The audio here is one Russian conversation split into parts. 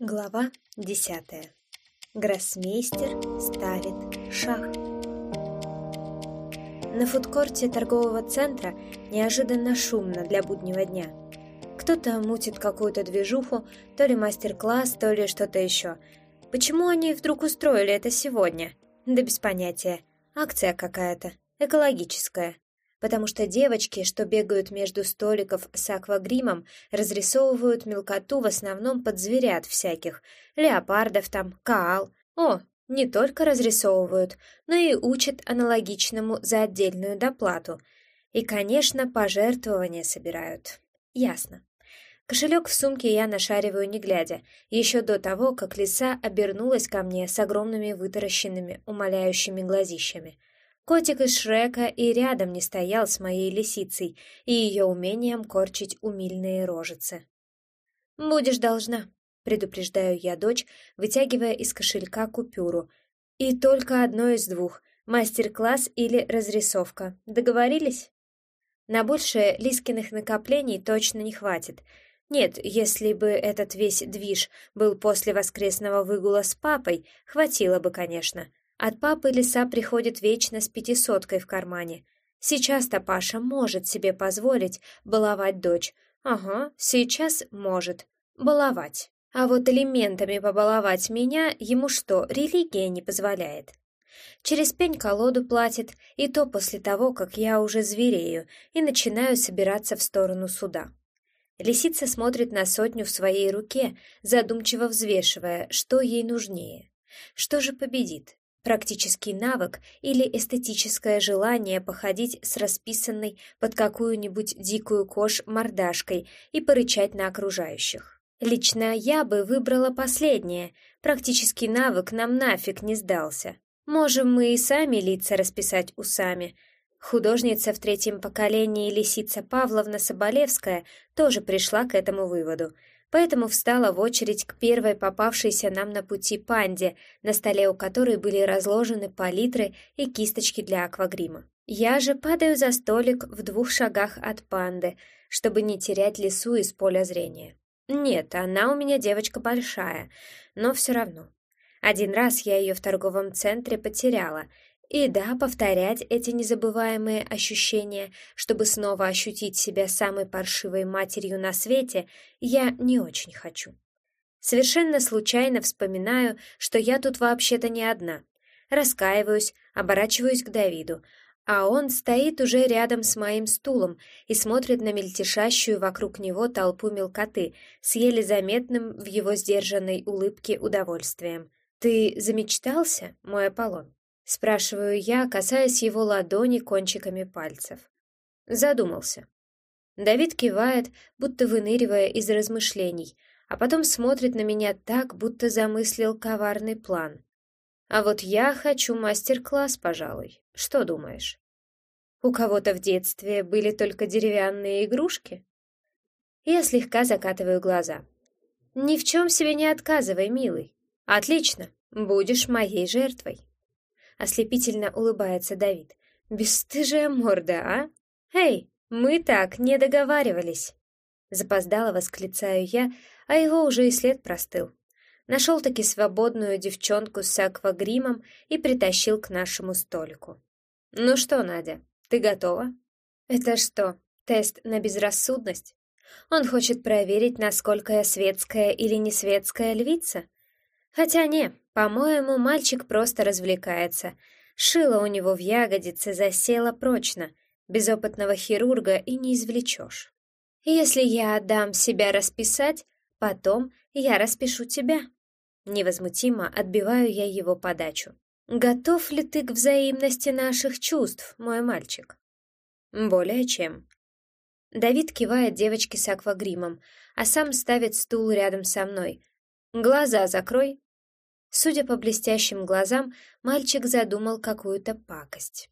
Глава десятая. Гроссмейстер ставит шах. На фудкорте торгового центра неожиданно шумно для буднего дня. Кто-то мутит какую-то движуху, то ли мастер-класс, то ли что-то еще. Почему они вдруг устроили это сегодня? Да без понятия. Акция какая-то, экологическая потому что девочки, что бегают между столиков с аквагримом, разрисовывают мелкоту в основном под зверят всяких, леопардов там, каал. О, не только разрисовывают, но и учат аналогичному за отдельную доплату. И, конечно, пожертвования собирают. Ясно. Кошелек в сумке я нашариваю не глядя, еще до того, как лиса обернулась ко мне с огромными вытаращенными, умоляющими глазищами. Котик из Шрека и рядом не стоял с моей лисицей и ее умением корчить умильные рожицы. «Будешь должна», — предупреждаю я дочь, вытягивая из кошелька купюру. «И только одно из двух — мастер-класс или разрисовка. Договорились?» На большее Лискиных накоплений точно не хватит. Нет, если бы этот весь движ был после воскресного выгула с папой, хватило бы, конечно. От папы лиса приходит вечно с пятисоткой в кармане. Сейчас-то Паша может себе позволить баловать дочь. Ага, сейчас может. Баловать. А вот элементами побаловать меня ему что, религия не позволяет? Через пень-колоду платит, и то после того, как я уже зверею и начинаю собираться в сторону суда. Лисица смотрит на сотню в своей руке, задумчиво взвешивая, что ей нужнее. Что же победит? Практический навык или эстетическое желание походить с расписанной под какую-нибудь дикую кошь мордашкой и порычать на окружающих. Лично я бы выбрала последнее, практический навык нам нафиг не сдался. Можем мы и сами лица расписать усами. Художница в третьем поколении Лисица Павловна Соболевская тоже пришла к этому выводу — поэтому встала в очередь к первой попавшейся нам на пути панде, на столе у которой были разложены палитры и кисточки для аквагрима. Я же падаю за столик в двух шагах от панды, чтобы не терять лису из поля зрения. Нет, она у меня девочка большая, но все равно. Один раз я ее в торговом центре потеряла — и да, повторять эти незабываемые ощущения, чтобы снова ощутить себя самой паршивой матерью на свете, я не очень хочу. Совершенно случайно вспоминаю, что я тут вообще-то не одна. Раскаиваюсь, оборачиваюсь к Давиду, а он стоит уже рядом с моим стулом и смотрит на мельтешащую вокруг него толпу мелкоты с еле заметным в его сдержанной улыбке удовольствием. «Ты замечтался, мой Аполлон?» Спрашиваю я, касаясь его ладони кончиками пальцев. Задумался. Давид кивает, будто выныривая из размышлений, а потом смотрит на меня так, будто замыслил коварный план. А вот я хочу мастер-класс, пожалуй. Что думаешь? У кого-то в детстве были только деревянные игрушки? Я слегка закатываю глаза. Ни в чем себе не отказывай, милый. Отлично, будешь моей жертвой. Ослепительно улыбается Давид. Бесстыжая морда, а? Эй, мы так не договаривались. Запоздало восклицаю я, а его уже и след простыл. Нашел-таки свободную девчонку с аквагримом и притащил к нашему столику. «Ну что, Надя, ты готова?» «Это что, тест на безрассудность? Он хочет проверить, насколько я светская или не светская львица? Хотя не, по-моему, мальчик просто развлекается. Шило у него в ягодице засело прочно. Без опытного хирурга и не извлечешь. Если я отдам себя расписать, потом я распишу тебя. Невозмутимо отбиваю я его подачу. Готов ли ты к взаимности наших чувств, мой мальчик? Более чем. Давид кивает девочке с аквагримом, а сам ставит стул рядом со мной. Глаза закрой, Судя по блестящим глазам, мальчик задумал какую-то пакость.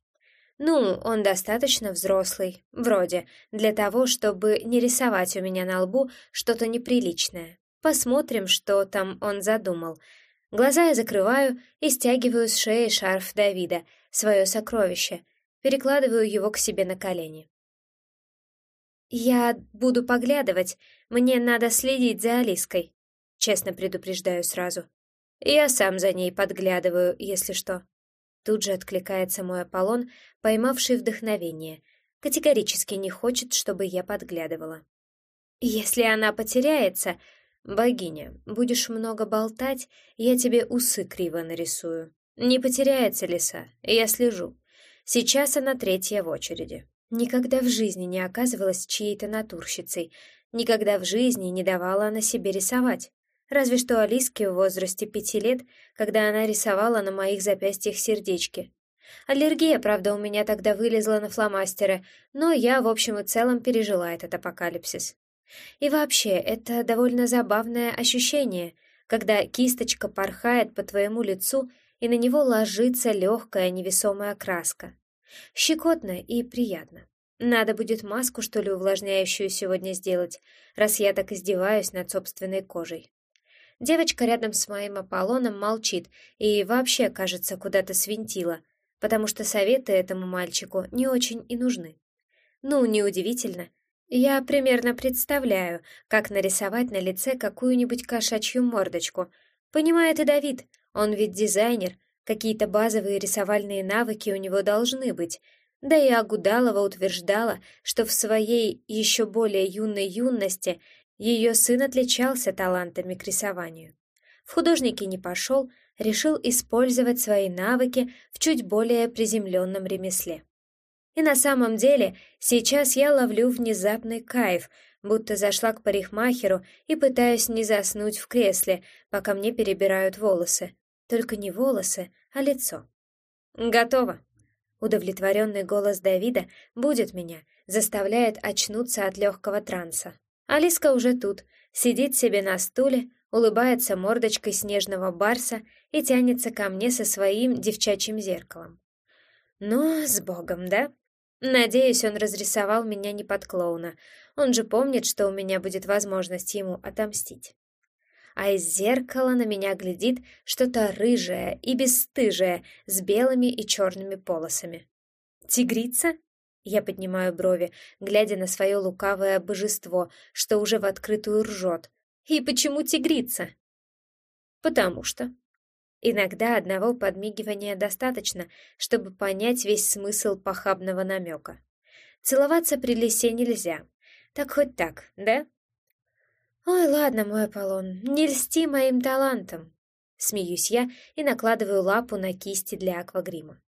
Ну, он достаточно взрослый, вроде, для того, чтобы не рисовать у меня на лбу что-то неприличное. Посмотрим, что там он задумал. Глаза я закрываю и стягиваю с шеи шарф Давида, свое сокровище, перекладываю его к себе на колени. «Я буду поглядывать, мне надо следить за Алиской», честно предупреждаю сразу. Я сам за ней подглядываю, если что. Тут же откликается мой Аполлон, поймавший вдохновение. Категорически не хочет, чтобы я подглядывала. Если она потеряется, богиня, будешь много болтать, я тебе усы криво нарисую. Не потеряется лиса, я слежу. Сейчас она третья в очереди. Никогда в жизни не оказывалась чьей-то натурщицей, никогда в жизни не давала она себе рисовать. Разве что Алиске в возрасте пяти лет, когда она рисовала на моих запястьях сердечки. Аллергия, правда, у меня тогда вылезла на фломастеры, но я, в общем и целом, пережила этот апокалипсис. И вообще, это довольно забавное ощущение, когда кисточка порхает по твоему лицу, и на него ложится легкая невесомая краска. Щекотно и приятно. Надо будет маску, что ли, увлажняющую сегодня сделать, раз я так издеваюсь над собственной кожей. Девочка рядом с моим Аполлоном молчит и вообще, кажется, куда-то свинтила, потому что советы этому мальчику не очень и нужны. Ну, неудивительно. Я примерно представляю, как нарисовать на лице какую-нибудь кошачью мордочку. Понимает и Давид, он ведь дизайнер, какие-то базовые рисовальные навыки у него должны быть. Да и Агудалова утверждала, что в своей еще более юной юности ее сын отличался талантами к рисованию. В художники не пошел, решил использовать свои навыки в чуть более приземленном ремесле. И на самом деле сейчас я ловлю внезапный кайф, будто зашла к парикмахеру и пытаюсь не заснуть в кресле, пока мне перебирают волосы. Только не волосы, а лицо. «Готово!» Удовлетворенный голос Давида будет меня, заставляет очнуться от легкого транса. Алиска уже тут, сидит себе на стуле, улыбается мордочкой снежного барса и тянется ко мне со своим девчачьим зеркалом. Ну, с Богом, да? Надеюсь, он разрисовал меня не под клоуна. Он же помнит, что у меня будет возможность ему отомстить. А из зеркала на меня глядит что-то рыжее и бесстыжее с белыми и черными полосами. Тигрица? Я поднимаю брови, глядя на свое лукавое божество, что уже в открытую ржет. И почему тигрица? Потому что. Иногда одного подмигивания достаточно, чтобы понять весь смысл похабного намека. Целоваться при лисе нельзя. Так хоть так, да? Ой, ладно, мой Аполлон, не льсти моим талантам. Смеюсь я и накладываю лапу на кисти для аквагрима.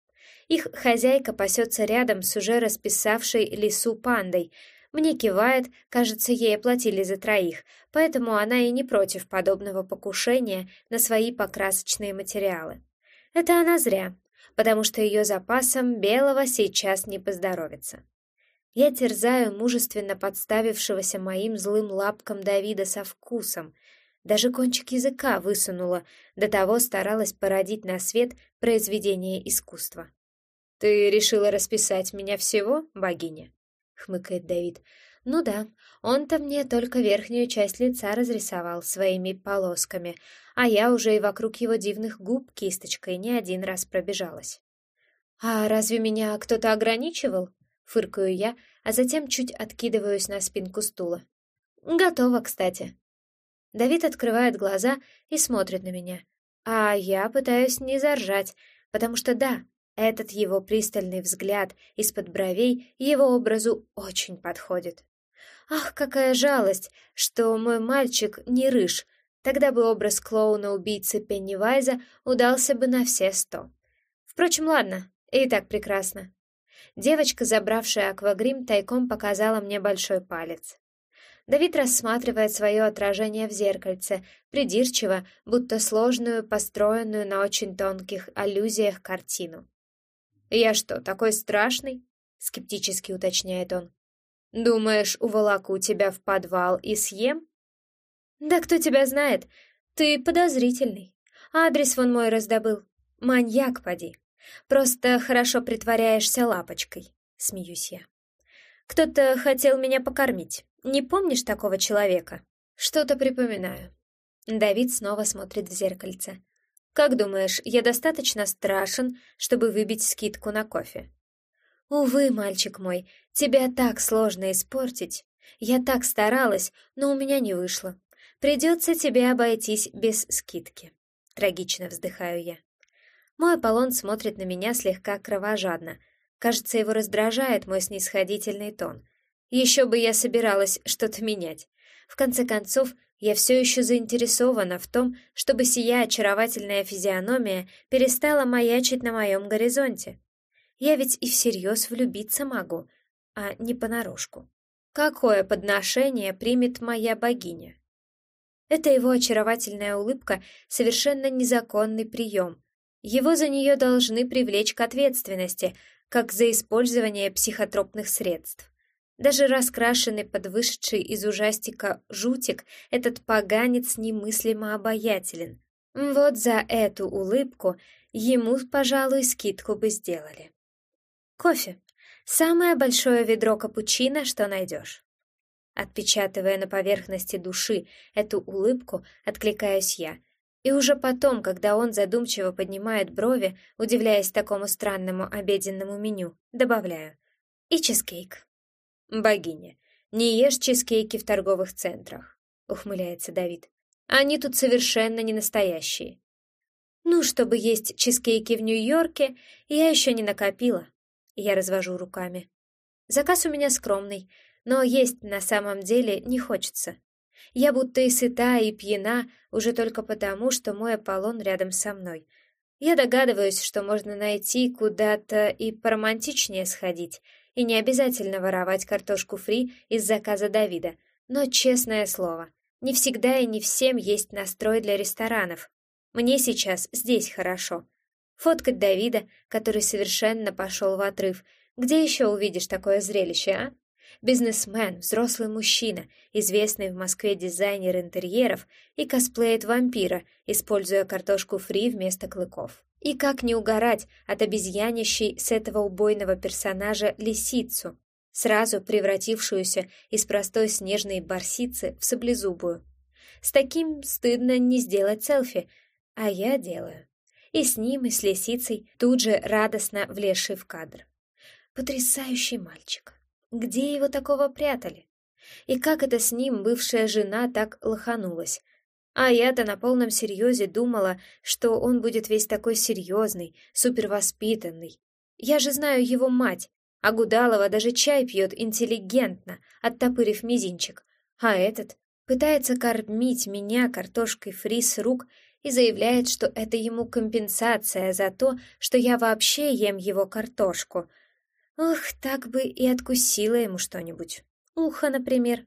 Их хозяйка пасется рядом с уже расписавшей лису пандой. Мне кивает, кажется, ей оплатили за троих, поэтому она и не против подобного покушения на свои покрасочные материалы. Это она зря, потому что ее запасом белого сейчас не поздоровится. Я терзаю мужественно подставившегося моим злым лапкам Давида со вкусом. Даже кончик языка высунула, до того старалась породить на свет произведение искусства. «Ты решила расписать меня всего, богиня?» — хмыкает Давид. «Ну да, он-то мне только верхнюю часть лица разрисовал своими полосками, а я уже и вокруг его дивных губ кисточкой не один раз пробежалась». «А разве меня кто-то ограничивал?» — фыркаю я, а затем чуть откидываюсь на спинку стула. «Готово, кстати». Давид открывает глаза и смотрит на меня, а я пытаюсь не заржать, потому что да, этот его пристальный взгляд из-под бровей его образу очень подходит. Ах, какая жалость, что мой мальчик не рыж, тогда бы образ клоуна-убийцы Пеннивайза удался бы на все сто. Впрочем, ладно, и так прекрасно. Девочка, забравшая аквагрим, тайком показала мне большой палец. Давид рассматривает свое отражение в зеркальце, придирчиво, будто сложную, построенную на очень тонких аллюзиях картину. «Я что, такой страшный?» — скептически уточняет он. «Думаешь, уволоку тебя в подвал и съем?» «Да кто тебя знает? Ты подозрительный. Адрес вон мой раздобыл. Маньяк, поди. Просто хорошо притворяешься лапочкой», — смеюсь я. «Кто-то хотел меня покормить. Не помнишь такого человека?» «Что-то припоминаю». Давид снова смотрит в зеркальце. Как думаешь, я достаточно страшен, чтобы выбить скидку на кофе? Увы, мальчик мой, тебя так сложно испортить. Я так старалась, но у меня не вышло. Придется тебе обойтись без скидки. Трагично вздыхаю я. Мой Аполлон смотрит на меня слегка кровожадно. Кажется, его раздражает мой снисходительный тон. Еще бы я собиралась что-то менять. В конце концов, я все еще заинтересована в том, чтобы сия очаровательная физиономия перестала маячить на моем горизонте. Я ведь и всерьез влюбиться могу, а не понарошку. Какое подношение примет моя богиня? Это его очаровательная улыбка — совершенно незаконный прием. Его за нее должны привлечь к ответственности, как за использование психотропных средств. Даже раскрашенный под вышедший из ужастика жутик, этот поганец немыслимо обаятелен. Вот за эту улыбку ему, пожалуй, скидку бы сделали. Кофе. Самое большое ведро капучино, что найдешь. Отпечатывая на поверхности души эту улыбку, откликаюсь я. И уже потом, когда он задумчиво поднимает брови, удивляясь такому странному обеденному меню, добавляю. И чизкейк. «Богиня, не ешь чизкейки в торговых центрах», — ухмыляется Давид. «Они тут совершенно не настоящие». «Ну, чтобы есть чизкейки в Нью-Йорке, я еще не накопила». Я развожу руками. Заказ у меня скромный, но есть на самом деле не хочется. Я будто и сыта, и пьяна уже только потому, что мой Аполлон рядом со мной. Я догадываюсь, что можно найти куда-то и поромантичнее сходить, и не обязательно воровать картошку фри из заказа Давида. Но, честное слово, не всегда и не всем есть настрой для ресторанов. Мне сейчас здесь хорошо. Фоткать Давида, который совершенно пошел в отрыв. Где еще увидишь такое зрелище, а? Бизнесмен, взрослый мужчина, известный в Москве дизайнер интерьеров и косплеит вампира, используя картошку фри вместо клыков. И как не угорать от обезьянящей с этого убойного персонажа лисицу, сразу превратившуюся из простой снежной барсицы в саблезубую. С таким стыдно не сделать селфи, а я делаю. И с ним, и с лисицей, тут же радостно влезший в кадр. Потрясающий мальчик. Где его такого прятали? И как это с ним бывшая жена так лоханулась? А я-то на полном серьезе думала, что он будет весь такой серьезный, супервоспитанный. Я же знаю его мать, а Гудалова даже чай пьет интеллигентно, оттопырив мизинчик. А этот пытается кормить меня картошкой фри с рук и заявляет, что это ему компенсация за то, что я вообще ем его картошку. Ох, так бы и откусила ему что-нибудь. Ухо, например.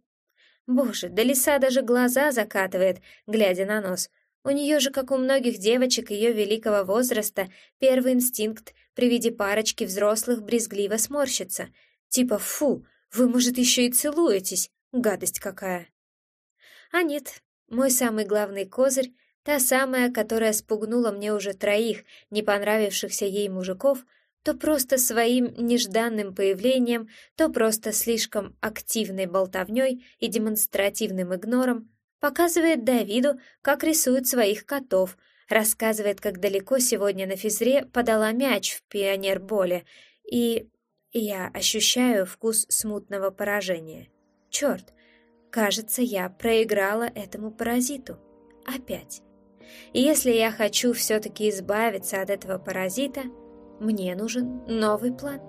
Боже, да лиса даже глаза закатывает, глядя на нос. У нее же, как у многих девочек ее великого возраста, первый инстинкт при виде парочки взрослых брезгливо сморщится. Типа «фу, вы, может, еще и целуетесь, гадость какая!» А нет, мой самый главный козырь, та самая, которая спугнула мне уже троих не понравившихся ей мужиков — то просто своим нежданным появлением, то просто слишком активной болтовней и демонстративным игнором, показывает Давиду, как рисует своих котов, рассказывает, как далеко сегодня на физре подала мяч в пионерболе, и я ощущаю вкус смутного поражения. Черт, кажется, я проиграла этому паразиту. Опять. И если я хочу все-таки избавиться от этого паразита — мне нужен новый план.